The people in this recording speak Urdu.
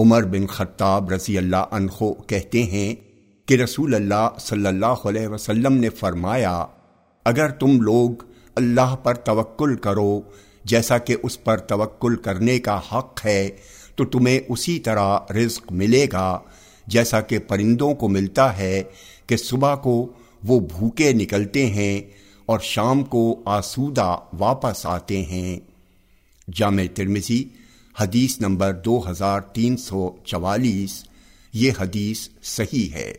عمر بن خطاب رضی اللہ عنہ کہتے ہیں کہ رسول اللہ صلی اللہ علیہ وسلم نے فرمایا، اگر تم لوگ اللہ پر توکل کرو، جیسا کہ اس پر توکل کرنے کا حق ہے، تو تمہیں اسی طرح رزق ملے گا، جیسا کہ پرندوں کو ملتا ہے کہ صبح کو وہ بھوکے نکلتے ہیں اور شام کو آسودہ واپس آتے ہیں۔ جامع ترمزی حدیث نمبر دو ہزار تین سو چوالیس یہ حدیث صحیح ہے۔